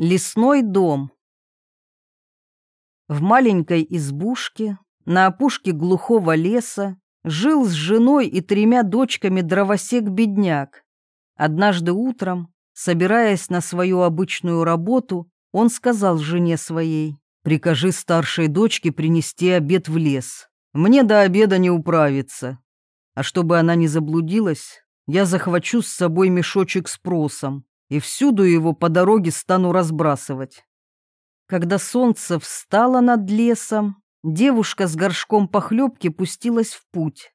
Лесной дом. В маленькой избушке на опушке глухого леса жил с женой и тремя дочками дровосек-бедняк. Однажды утром, собираясь на свою обычную работу, он сказал жене своей, «Прикажи старшей дочке принести обед в лес. Мне до обеда не управиться. А чтобы она не заблудилась, я захвачу с собой мешочек с просом и всюду его по дороге стану разбрасывать. Когда солнце встало над лесом, девушка с горшком похлебки пустилась в путь.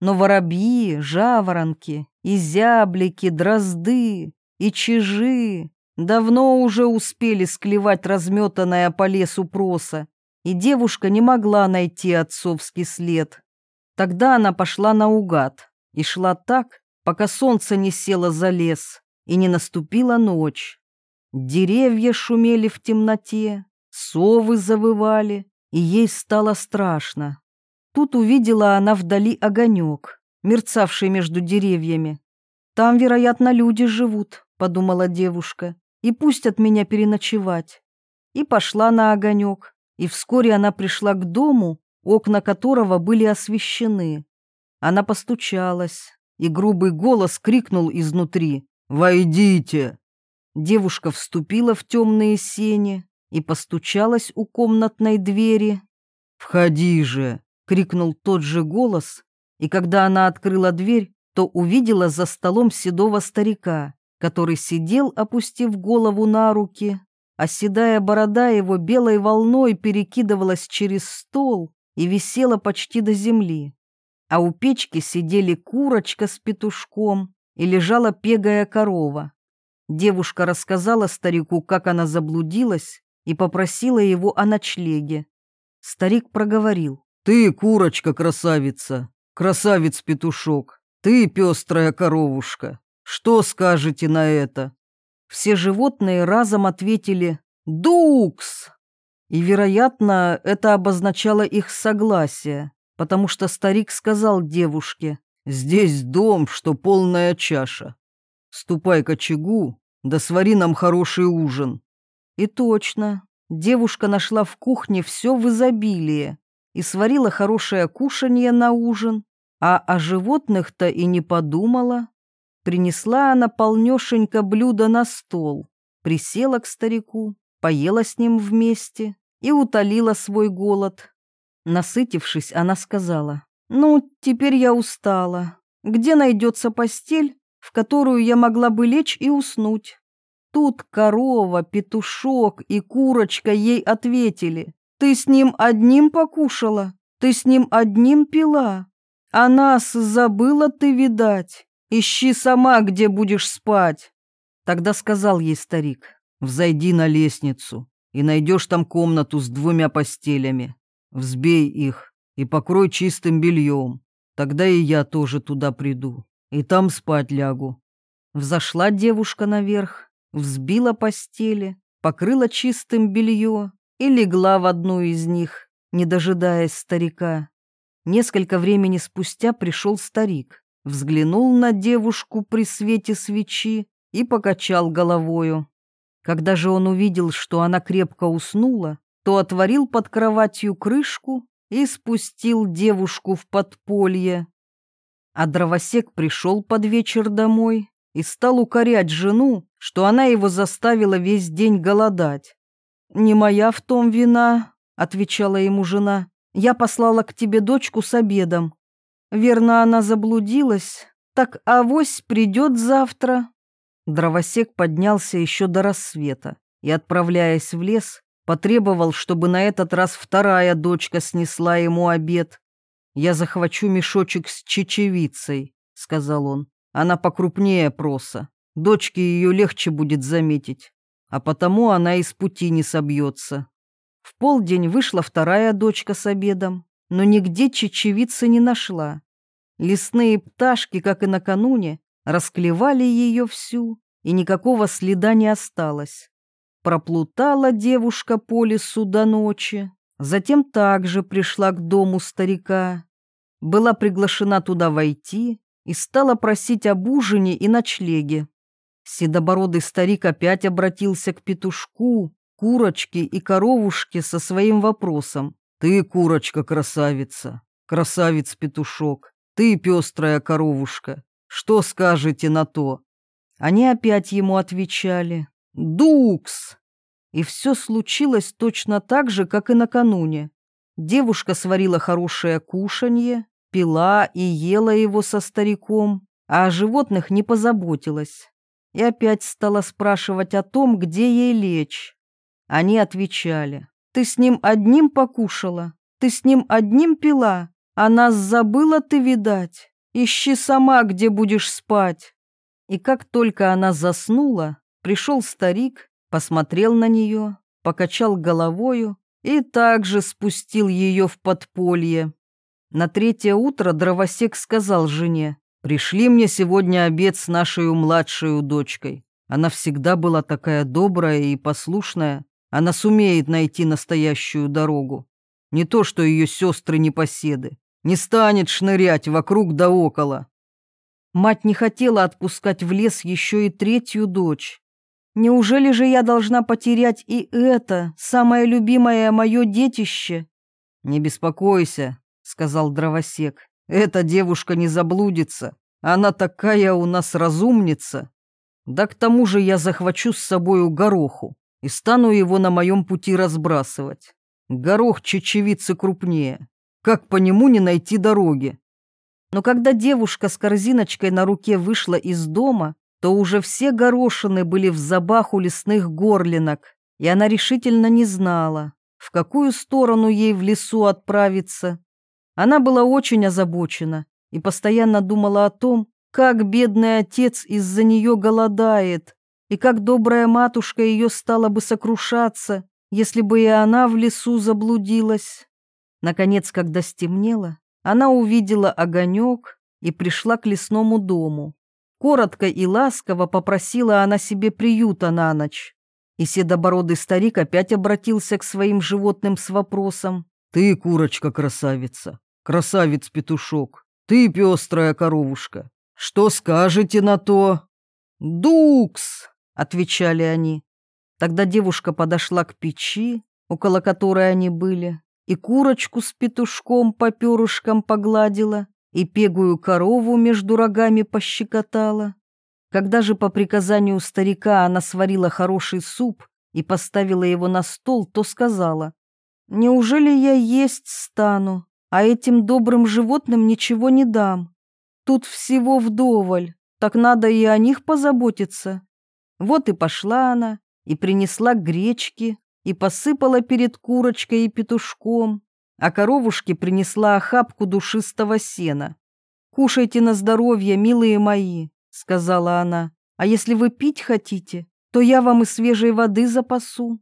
Но воробьи, жаворонки, и зяблики, дрозды и чижи давно уже успели склевать разметанное по лесу проса, и девушка не могла найти отцовский след. Тогда она пошла наугад и шла так, пока солнце не село за лес и не наступила ночь. Деревья шумели в темноте, совы завывали, и ей стало страшно. Тут увидела она вдали огонек, мерцавший между деревьями. «Там, вероятно, люди живут», — подумала девушка, — «и пустят меня переночевать». И пошла на огонек, и вскоре она пришла к дому, окна которого были освещены. Она постучалась, и грубый голос крикнул изнутри «Войдите!». Девушка вступила в темные сени и постучалась у комнатной двери. «Входи же!» — крикнул тот же голос, и когда она открыла дверь, то увидела за столом седого старика, который сидел, опустив голову на руки, а седая борода его белой волной перекидывалась через стол и висела почти до земли. А у печки сидели курочка с петушком и лежала пегая корова. Девушка рассказала старику, как она заблудилась, и попросила его о ночлеге. Старик проговорил. «Ты, курочка-красавица, красавец-петушок, ты, пестрая коровушка, что скажете на это?» Все животные разом ответили «Дукс!» И, вероятно, это обозначало их согласие, потому что старик сказал девушке «Здесь дом, что полная чаша. Ступай к очагу, да свари нам хороший ужин». И точно, девушка нашла в кухне все в изобилии и сварила хорошее кушанье на ужин, а о животных-то и не подумала. Принесла она полнешенько блюдо на стол, присела к старику, поела с ним вместе и утолила свой голод. Насытившись, она сказала, «Ну, теперь я устала. Где найдется постель, в которую я могла бы лечь и уснуть?» Тут корова, петушок и курочка ей ответили, «Ты с ним одним покушала, ты с ним одним пила, а нас забыла ты, видать. Ищи сама, где будешь спать». Тогда сказал ей старик, «Взойди на лестницу, и найдешь там комнату с двумя постелями. Взбей их и покрой чистым бельем. Тогда и я тоже туда приду, и там спать лягу». Взошла девушка наверх, взбила постели, покрыла чистым белье и легла в одну из них, не дожидаясь старика. Несколько времени спустя пришел старик, взглянул на девушку при свете свечи и покачал головою. Когда же он увидел, что она крепко уснула, то отворил под кроватью крышку и спустил девушку в подполье. А дровосек пришел под вечер домой и стал укорять жену, что она его заставила весь день голодать. «Не моя в том вина», — отвечала ему жена. «Я послала к тебе дочку с обедом. Верно, она заблудилась, так авось придет завтра». Дровосек поднялся еще до рассвета и, отправляясь в лес, потребовал, чтобы на этот раз вторая дочка снесла ему обед. «Я захвачу мешочек с чечевицей», — сказал он. «Она покрупнее проса. Дочке ее легче будет заметить, а потому она из пути не собьется». В полдень вышла вторая дочка с обедом, но нигде чечевицы не нашла. Лесные пташки, как и накануне, расклевали ее всю, и никакого следа не осталось. Проплутала девушка по лесу до ночи, затем также пришла к дому старика. Была приглашена туда войти и стала просить об ужине и ночлеге. Седобородый старик опять обратился к петушку, курочке и коровушке со своим вопросом. «Ты, курочка-красавица, красавец-петушок, ты, пестрая коровушка, что скажете на то?» Они опять ему отвечали. «Дукс!» И все случилось точно так же, как и накануне. Девушка сварила хорошее кушанье, пила и ела его со стариком, а о животных не позаботилась. И опять стала спрашивать о том, где ей лечь. Они отвечали, «Ты с ним одним покушала, ты с ним одним пила, а нас забыла ты, видать. Ищи сама, где будешь спать». И как только она заснула, пришел старик, посмотрел на нее, покачал головою и также спустил ее в подполье. На третье утро дровосек сказал жене, «Пришли мне сегодня обед с нашей младшей дочкой. Она всегда была такая добрая и послушная. Она сумеет найти настоящую дорогу. Не то, что ее сестры-непоседы. Не станет шнырять вокруг да около». Мать не хотела отпускать в лес еще и третью дочь. Неужели же я должна потерять и это, самое любимое мое детище? Не беспокойся, сказал дровосек. Эта девушка не заблудится. Она такая у нас разумница. Да к тому же я захвачу с собою гороху и стану его на моем пути разбрасывать. Горох чечевицы крупнее. Как по нему не найти дороги? Но когда девушка с корзиночкой на руке вышла из дома, то уже все горошины были в забах у лесных горлинок, и она решительно не знала, в какую сторону ей в лесу отправиться. Она была очень озабочена и постоянно думала о том, как бедный отец из-за нее голодает, и как добрая матушка ее стала бы сокрушаться, если бы и она в лесу заблудилась. Наконец, когда стемнело, она увидела огонек и пришла к лесному дому. Коротко и ласково попросила она себе приюта на ночь. И седобородый старик опять обратился к своим животным с вопросом. «Ты, курочка-красавица, красавец-петушок, ты, пестрая коровушка, что скажете на то?» «Дукс!» — отвечали они. Тогда девушка подошла к печи, около которой они были, и курочку с петушком по перышкам погладила, и пегую корову между рогами пощекотала. Когда же по приказанию старика она сварила хороший суп и поставила его на стол, то сказала, «Неужели я есть стану, а этим добрым животным ничего не дам? Тут всего вдоволь, так надо и о них позаботиться». Вот и пошла она, и принесла гречки, и посыпала перед курочкой и петушком, а коровушке принесла охапку душистого сена. «Кушайте на здоровье, милые мои», — сказала она, «а если вы пить хотите, то я вам и свежей воды запасу».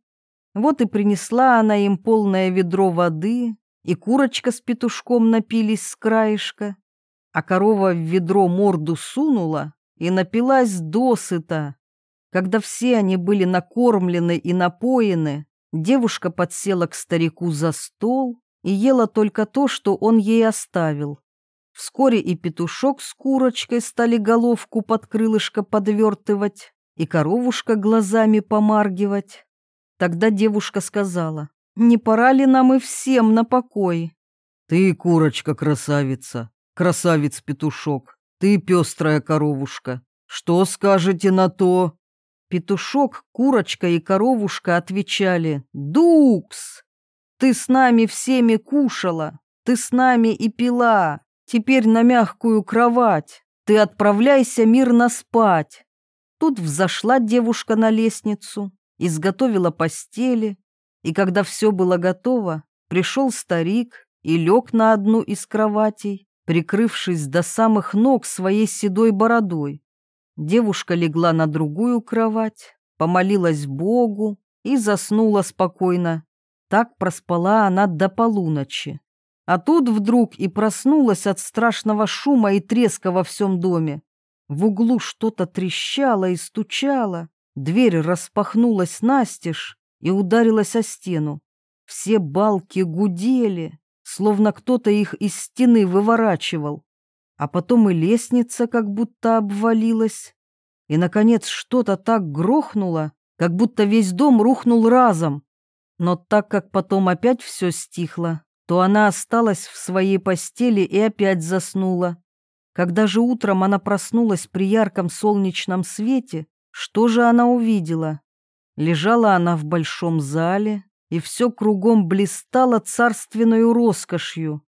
Вот и принесла она им полное ведро воды, и курочка с петушком напились с краешка, а корова в ведро морду сунула и напилась досыта. Когда все они были накормлены и напоены, девушка подсела к старику за стол и ела только то, что он ей оставил. Вскоре и петушок с курочкой стали головку под крылышко подвертывать, и коровушка глазами помаргивать. Тогда девушка сказала, «Не пора ли нам и всем на покой?» «Ты, курочка-красавица, красавец-петушок, ты, пестрая коровушка, что скажете на то?» Петушок, курочка и коровушка отвечали «Дукс!» Ты с нами всеми кушала, ты с нами и пила. Теперь на мягкую кровать. Ты отправляйся мирно спать. Тут взошла девушка на лестницу, изготовила постели, и когда все было готово, пришел старик и лег на одну из кроватей, прикрывшись до самых ног своей седой бородой. Девушка легла на другую кровать, помолилась Богу и заснула спокойно, так проспала она до полуночи. А тут вдруг и проснулась от страшного шума и треска во всем доме. В углу что-то трещало и стучало. Дверь распахнулась настежь и ударилась о стену. Все балки гудели, словно кто-то их из стены выворачивал. А потом и лестница как будто обвалилась. и, наконец, что-то так грохнуло, как будто весь дом рухнул разом. Но так как потом опять все стихло, то она осталась в своей постели и опять заснула. Когда же утром она проснулась при ярком солнечном свете, что же она увидела? Лежала она в большом зале, и все кругом блистало царственной роскошью.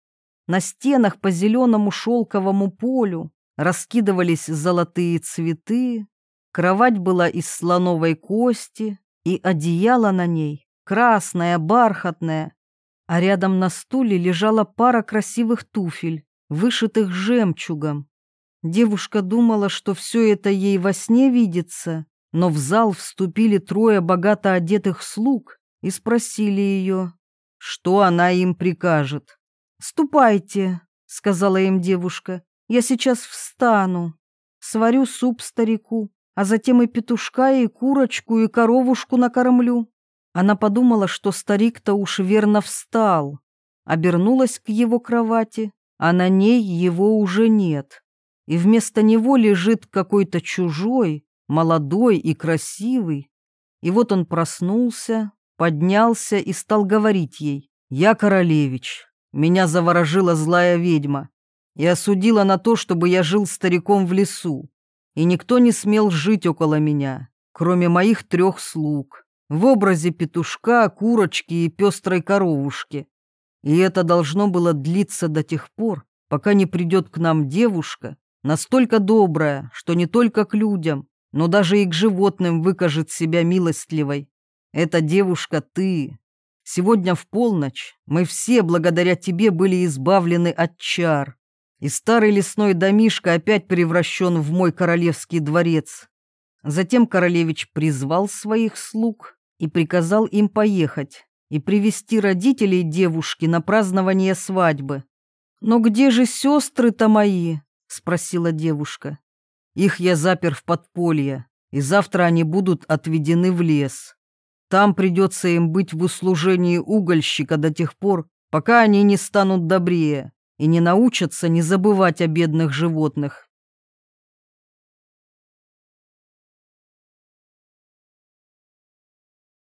На стенах по зеленому шелковому полю раскидывались золотые цветы, кровать была из слоновой кости, и одеяло на ней красное, бархатное, а рядом на стуле лежала пара красивых туфель, вышитых жемчугом. Девушка думала, что все это ей во сне видится, но в зал вступили трое богато одетых слуг и спросили ее, что она им прикажет. «Ступайте», — сказала им девушка, — «я сейчас встану, сварю суп старику, а затем и петушка, и курочку, и коровушку накормлю». Она подумала, что старик-то уж верно встал, обернулась к его кровати, а на ней его уже нет, и вместо него лежит какой-то чужой, молодой и красивый. И вот он проснулся, поднялся и стал говорить ей, «Я королевич, меня заворожила злая ведьма и осудила на то, чтобы я жил стариком в лесу, и никто не смел жить около меня, кроме моих трех слуг, в образе петушка, курочки и пестрой коровушки. И это должно было длиться до тех пор, пока не придет к нам девушка, настолько добрая, что не только к людям, но даже и к животным выкажет себя милостливой. Эта девушка ты. Сегодня в полночь мы все благодаря тебе были избавлены от чар, и старый лесной домишко опять превращен в мой королевский дворец. Затем королевич призвал своих слуг и приказал им поехать и привести родителей девушки на празднование свадьбы. «Но где же сестры-то мои?» — спросила девушка. Их я запер в подполье, и завтра они будут отведены в лес. Там придется им быть в услужении угольщика до тех пор, пока они не станут добрее и не научатся не забывать о бедных животных.